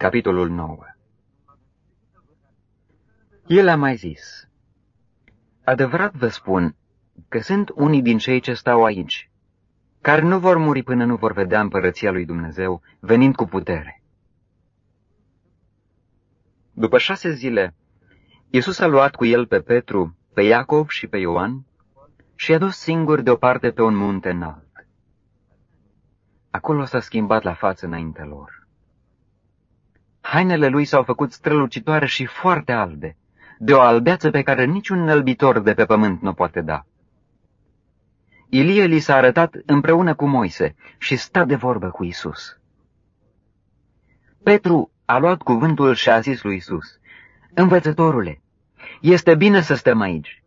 Capitolul 9 El a mai zis, Adevărat vă spun că sunt unii din cei ce stau aici, care nu vor muri până nu vor vedea împărăția lui Dumnezeu venind cu putere. După șase zile, Iisus a luat cu el pe Petru, pe Iacov și pe Ioan și i-a dus singur deoparte pe un munte înalt. Acolo s-a schimbat la față înaintea lor. Hainele lui s-au făcut strălucitoare și foarte albe, de o albeață pe care niciun nălbitor de pe pământ nu poate da. Ilie li s-a arătat împreună cu Moise și sta de vorbă cu Isus. Petru a luat cuvântul și a zis lui Isus, Învățătorule, este bine să stăm aici.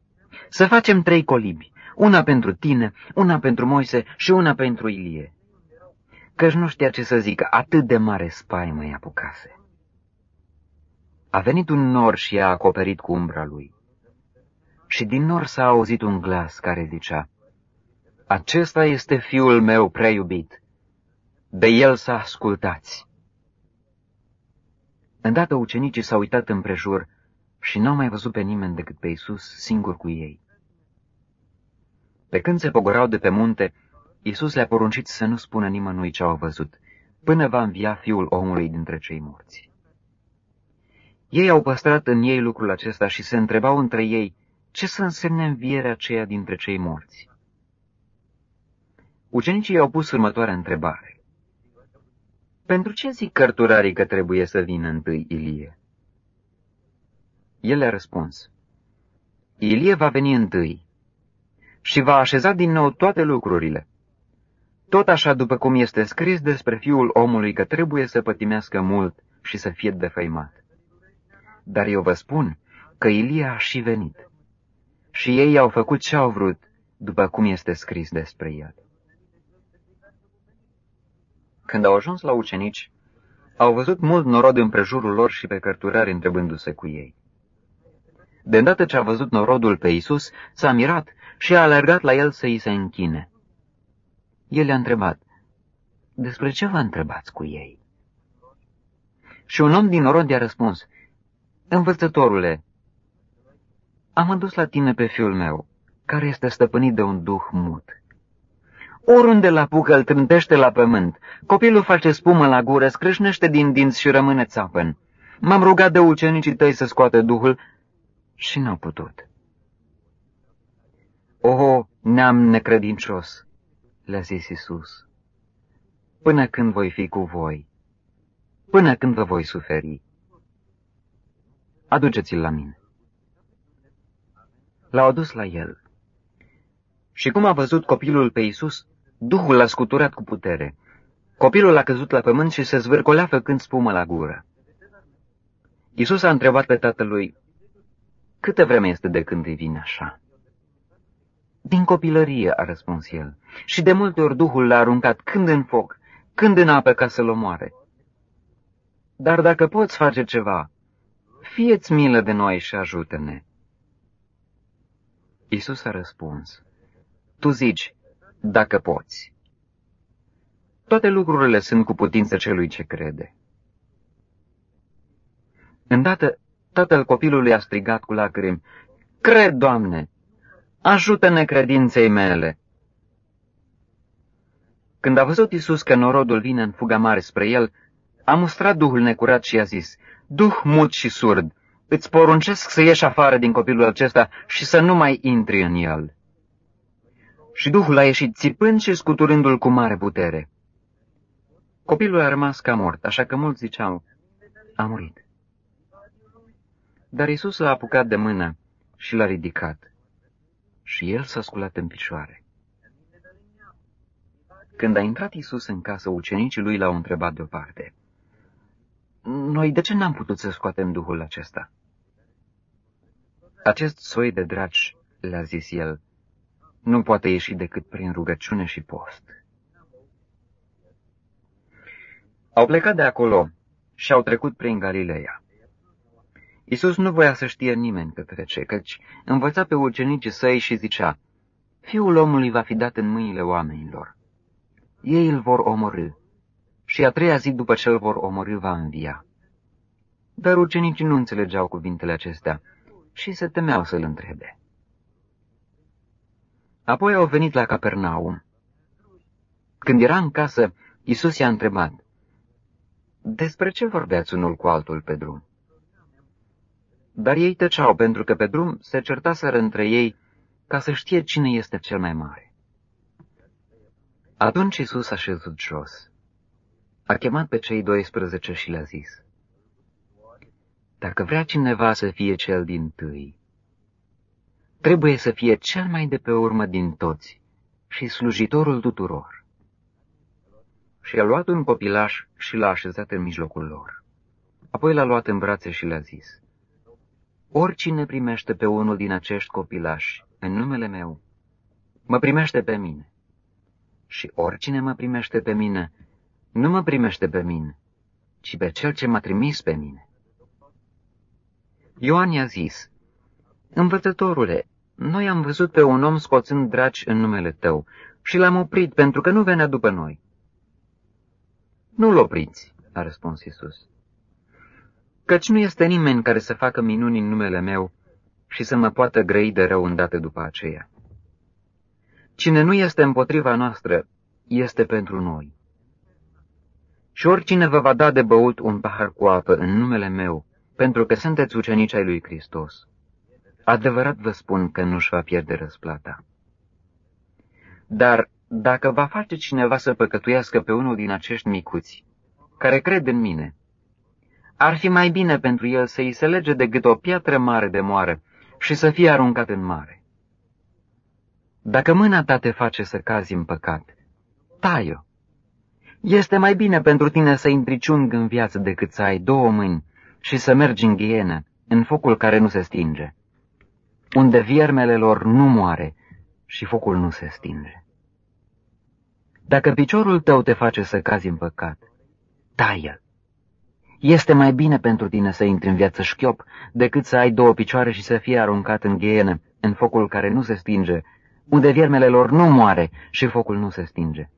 Să facem trei colibi, una pentru tine, una pentru Moise și una pentru Ilie. Căci nu știa ce să zică, atât de mare spaimă i apucase. A venit un nor și i-a acoperit cu umbra lui. Și din nor s-a auzit un glas care zicea, Acesta este fiul meu prea iubit, de el să ascultați. Îndată ucenicii s-au uitat împrejur și n-au mai văzut pe nimeni decât pe Isus singur cu ei. Pe când se pogorau de pe munte, Isus le-a poruncit să nu spună nimănui ce au văzut, până va învia fiul omului dintre cei morți. Ei au păstrat în ei lucrul acesta și se întrebau între ei ce să însemne învierea aceea dintre cei morți. Ucenicii i-au pus următoarea întrebare. Pentru ce zic cărturarii că trebuie să vină întâi Ilie? El le-a răspuns, Ilie va veni întâi și va așeza din nou toate lucrurile. Tot așa după cum este scris despre fiul omului că trebuie să pătimească mult și să fie defăimat. Dar eu vă spun că Ilie a și venit. Și ei au făcut ce au vrut, după cum este scris despre el. Când au ajuns la ucenici, au văzut mult norod împrejurul lor și pe cărturari întrebându-se cu ei. De îndată ce a văzut norodul pe Isus, s-a mirat și a alergat la el să îi se închine. El i-a întrebat, despre ce vă întrebați cu ei? Și un om din norod i-a răspuns, Învățătorule, am adus la tine pe fiul meu, care este stăpânit de un duh mut. Oriunde la pucă îl trântește la pământ, copilul face spumă la gură, scrâșnește din dinți și rămâne țapăn. M-am rugat de ucenicii tăi să scoate duhul și n-au putut. O, neam necredincios, le-a zis Isus, până când voi fi cu voi, până când vă voi suferi aduceți-l la mine. L-au adus la el. Și cum a văzut copilul pe Isus, Duhul l-a scuturat cu putere. Copilul a căzut la pământ și se zvârcolea făcând spumă la gură. Isus a întrebat pe tatălui, Câtă vreme este de când îi vine așa? Din copilărie, a răspuns el, și de multe ori Duhul l-a aruncat când în foc, când în apă ca să-l omoare. Dar dacă poți face ceva, fieți milă de noi și ajută-ne. Isus a răspuns, Tu zici, dacă poți. Toate lucrurile sunt cu putință celui ce crede. Îndată, tatăl copilului a strigat cu lacrimi, Cred, Doamne, ajută-ne credinței mele. Când a văzut Isus că norodul vine în fuga mare spre el, a mustrat Duhul necurat și a zis, Duh mut și surd, îți poruncesc să ieși afară din copilul acesta și să nu mai intri în el. Și Duhul a ieșit țipând și scuturându-l cu mare putere. Copilul a rămas ca mort, așa că mulți ziceau, a murit. Dar Isus l-a apucat de mână și l-a ridicat. Și el s-a sculat în picioare. Când a intrat Isus în casă, ucenicii lui l-au întrebat deoparte. Noi de ce n-am putut să scoatem Duhul acesta? Acest soi de dragi, le-a zis el, nu poate ieși decât prin rugăciune și post. Au plecat de acolo și au trecut prin Galileea. Isus nu voia să știe nimeni că trece, căci învăța pe ucenicii săi și zicea, Fiul omului va fi dat în mâinile oamenilor. Ei îl vor omorâ și a treia zi după ce îl vor omorâ va învia. Dar ucenicii nu înțelegeau cuvintele acestea și se temeau să-l întrebe. Apoi au venit la Capernaum. Când era în casă, Isus i-a întrebat, Despre ce vorbeați unul cu altul pe drum? Dar ei tăceau, pentru că pe drum se certaseră între ei ca să știe cine este cel mai mare. Atunci Isus a șezut jos. A chemat pe cei 12 și le-a zis, Dacă vrea cineva să fie cel din tâi, trebuie să fie cel mai de pe urmă din toți și slujitorul tuturor. Și a luat un copilaș și l-a așezat în mijlocul lor. Apoi l-a luat în brațe și le-a zis, Oricine primește pe unul din acești copilași în numele meu, mă primește pe mine. Și oricine mă primește pe mine, nu mă primește pe mine, ci pe cel ce m-a trimis pe mine. Ioan i-a zis, Învățătorule, noi am văzut pe un om scoțând draci în numele tău și l-am oprit pentru că nu venea după noi. Nu-l opriți, a răspuns Isus. Căci nu este nimeni care să facă minuni în numele meu și să mă poată grăi de rău îndată după aceea. Cine nu este împotriva noastră, este pentru noi. Și oricine vă va da de băut un pahar cu apă în numele meu, pentru că sunteți ucenici ai lui Hristos, adevărat vă spun că nu-și va pierde răsplata. Dar dacă va face cineva să păcătuiască pe unul din acești micuți, care cred în mine, ar fi mai bine pentru el să îi se lege decât o piatră mare de moară și să fie aruncat în mare. Dacă mâna ta te face să cazi în păcat, tai-o. Este mai bine pentru tine să intri ciung în viață decât să ai două mâini și să mergi în ghienă, în focul care nu se stinge, unde viermele lor nu moare și focul nu se stinge. Dacă piciorul tău te face să cazi în păcat, tai-l. Este mai bine pentru tine să intri în viață șchiop decât să ai două picioare și să fie aruncat în ghienă, în focul care nu se stinge, unde viermele lor nu moare și focul nu se stinge.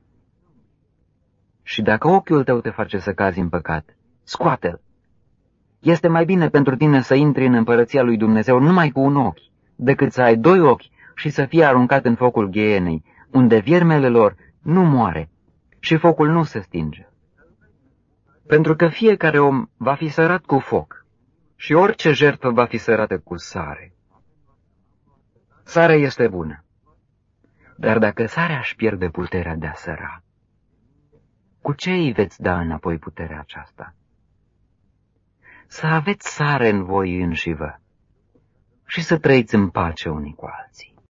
Și dacă ochiul tău te face să cazi în păcat, scoate-l. Este mai bine pentru tine să intri în împărăția lui Dumnezeu numai cu un ochi, decât să ai doi ochi și să fie aruncat în focul ghienei, unde viermele lor nu moare și focul nu se stinge. Pentru că fiecare om va fi sărat cu foc și orice jertfă va fi sărată cu sare. Sarea este bună, dar dacă sarea își pierde puterea de a săra, cu ce îi veți da înapoi puterea aceasta? Să aveți sare în voi înși vă și să trăiți în pace unii cu alții.